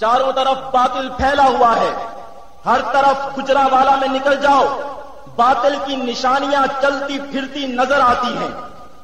چاروں طرف باطل پھیلا ہوا ہے۔ ہر طرف گجرا والا میں نکل جاؤ۔ باطل کی نشانیاں چلتی پھرتی نظر آتی ہیں۔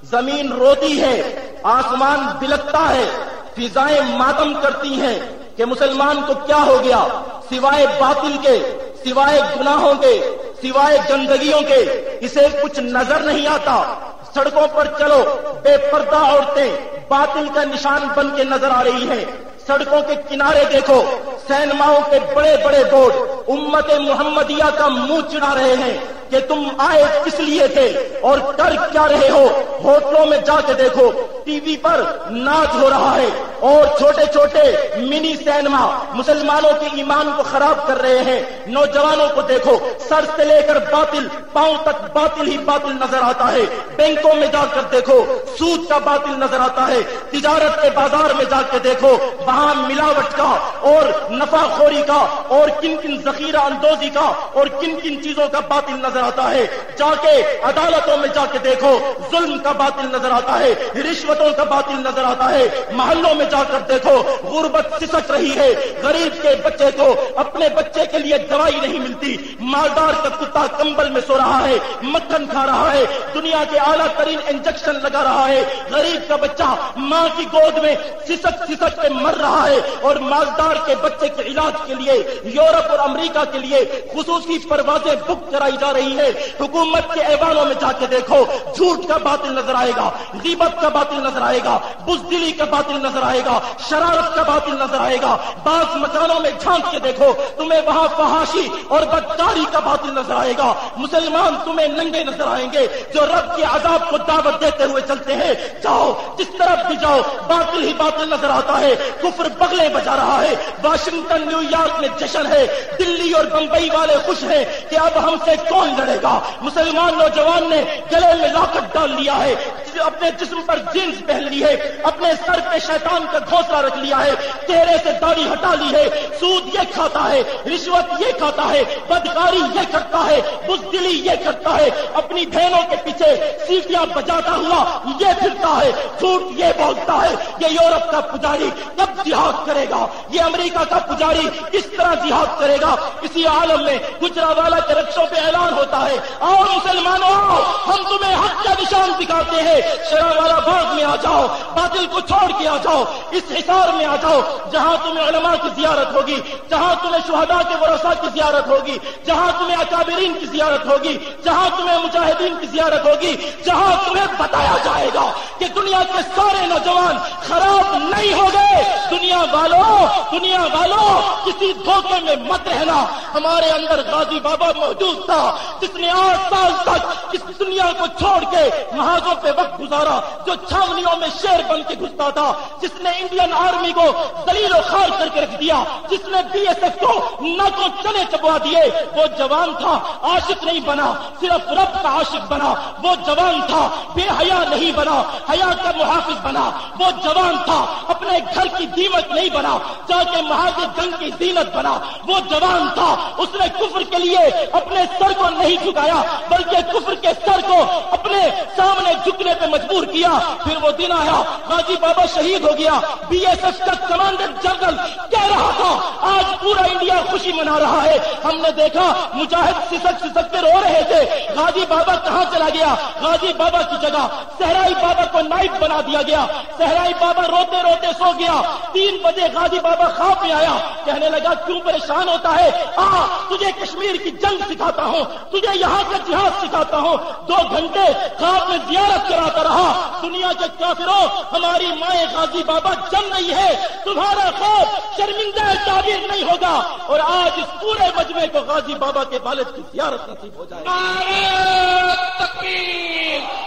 زمین روتی ہے، آسمان بلکتا ہے۔ فضائیں ماتم کرتی ہیں کہ مسلمان کو کیا ہو گیا۔ سوائے باطل کے، سوائے گناہوں کے، سوائے گندگیوں کے۔ اسے کچھ نظر نہیں آتا۔ سڑکوں پر چلو، بے پردہ عورتیں باطل کا نشان بن کے نظر آ رہی ہیں۔ سڑکوں کے کنارے دیکھو، سینماؤں کے بڑے بڑے بورڈ، امت محمدیہ کا منہ چڑھا رہے ہیں۔ کہ تم آئے کس لیے تھے اور کر کیا رہے ہو؟ ہوٹلوں میں جا کے دیکھو، ٹی وی پر ناچ ہو رہا ہے اور چھوٹے چھوٹے منی سینما مسلمانوں کے ایمان کو خراب کر رہے ہیں۔ نوجوانوں کو دیکھو، سر سے لے کر باطل، پاؤں تک باطل ہی باطل نظر آتا ہے۔ بینکوں میں جا کر دیکھو، سود کا باطل نظر آتا ہے۔ تجارت کے بازار میں جا کے دیکھو، وہاں ملاوٹ کا اور نفا خوری کا اور کن کن ذخیرہ اندوزی کا اور کن کن چیزوں کا باطل نظر آتا ہے۔ جا کے عدالتوں میں جا کے دیکھو۔ ظلم کا باطل نظر آتا ہے۔ رشوتوں کا باطل نظر آتا ہے۔ محلوں میں جا کر دیکھو۔ غربت سسک رہی ہے۔ غریب کے بچے کو اپنے بچے کے لیے دوائی نہیں ملتی۔ مالدار کا کتا کمبل میں سو رہا ہے۔ مکھن کھا رہا ہے۔ دنیا کے اعلیٰ ترین انجیکشن لگا رہا ہے۔ غریب کا بچہ ماں کی گود میں سسک سسک کے مر رہا ہے۔ اور مالدار کے بچے کے علاج کے لیے، یورپ اور امریکہ کے لیے خصوصی پروازیں بک کرائی جا رہی ہے۔ حکومت کے ایوانوں میں جا کے دیکھو، جھوٹ کا باطل نظر آئے گا، غیبت کا باطل نظر آئے گا، بزدلی کا باطل نظر آئے گا، شرارت کا باطل نظر آئے گا۔ بعض مکانوں میں جھانک کے دیکھو، تمہیں وہاں فحاشی اور بدکاری کا باطل نظر آئے گا۔ مسلمان تمہیں ننگے نظر آئیں گے، جو رب کے عذاب کو دعوت دیتے ہوئے چلتے ہیں۔ جاؤ، جس طرف بھی جاؤ، باطل ہی باطل نظر آتا ہے۔ کفر بغلے بجا رہا ہے۔ واشنگٹن، نیو یارک میں جشن ہے۔ دلی اور بمبئی والے خوش ہیں کہ اب ہم سے کون لڑے گا۔ مسلمان نوجوان نے گلے میں لاکٹ ڈال لیا ہے۔ اپنے جسم پر جینس پہن لی ہے، اپنے سر پہ شیطان کا گھونسلہ رکھ لیا ہے، چہرے سے داڑھی ہٹا لی ہے، سود یہ کھاتا ہے، رشوت یہ کھاتا ہے، بدکاری یہ کرتا ہے، بزدلی یہ کرتا ہے، اپنی بہنوں کے پیچھے سیٹیاں بجاتا ہوا یہ پھرتا ہے، جھوٹ یہ بولتا ہے، یہ یورپ کا پجاری کب جہاد کرے گا؟ یہ امریکہ کا پجاری کس طرح جہاد کرے گا؟ کسی عالم میں گجرا والا کے رقصوں پہ اعلان ہوتا ہے، اور مسلمانوں، ہم تمہیں حق کا نشان دکھاتے ہیں شرح والا باغ میں آ جاؤ، باطل کو چھوڑ کے آ جاؤ، اس حصار میں آ جاؤ، جہاں تمہیں علماء کی زیارت ہوگی، جہاں تمہیں شہداء کے ورثاء کی زیارت ہوگی، جہاں تمہیں اکابرین کی زیارت ہوگی، جہاں تمہیں مجاہدین کی زیارت ہوگی، جہاں تمہیں بتایا جائے گا کہ دنیا کے سارے نوجوان خراب نہیں ہو گئے۔ دنیا والوں دنیا والوں کسی دھوکے میں مت رہنا۔ ہمارے اندر غازی بابا موجود تھا، جس نے آٹھ سال تک اس دنیا کو چھوڑ کے محاذوں پہ وقت گزارا جو چھاونیوں میں شیر بن کے گھستا تھا، جس نے انڈین آرمی کو دلیل و خار کر کے رکھ دیا، جس نے بی ایس ایف کو نہ تو چنے چبوا دیے، وہ جوان تھا، عاشق نہیں بنا، صرف رب کا عاشق بنا، وہ جوان تھا، بے حیا نہیں بنا، حیا کا محافظ بنا، وہ جوان تھا، اپنے گھر کی دیمت نہیں بنا، جا کے مہاجر جنگ کی زینت بنا، وہ جوان تھا، اس نے کفر کے لیے اپنے سر کو نہیں جھکایا، بلکہ کفر کے سر کو اپنے سامنے جھکنے پہ مجبور کیا، پھر وہ دن آیا غازی بابا شہید ہو گیا بی ایس ایف کا کمانڈر جنرل کہہ رہا آج پورا انڈیا خوشی منا رہا ہے۔ ہم نے دیکھا، مجاہد سسک سسک کے رو رہے تھے۔ غازی بابا کہاں چلا گیا؟ غازی بابا کی جگہ۔ صحرائی بابا کو نائب بنا دیا گیا۔ صحرائی بابا روتے روتے سو گیا۔ تین بجے غازی بابا خواب میں آیا۔ کہنے لگا، کیوں پریشان ہوتا ہے؟ آ، تجھے کشمیر کی جنگ سکھاتا ہوں۔ تجھے یہاں کا جہاد سکھاتا ہوں۔ دو گھنٹے خواب میں زیارت کراتا رہا۔ دنیا کے کافروں، ہماری مائیں غازی بابا جم رہی ہے۔ تمہارا خواب شرمندہ تعبیر نہیں ہوگا اور آج اس پورے مجمع کو غازی بابا کے والد کی زیارت نصیب ہو جائے۔ تکبیر!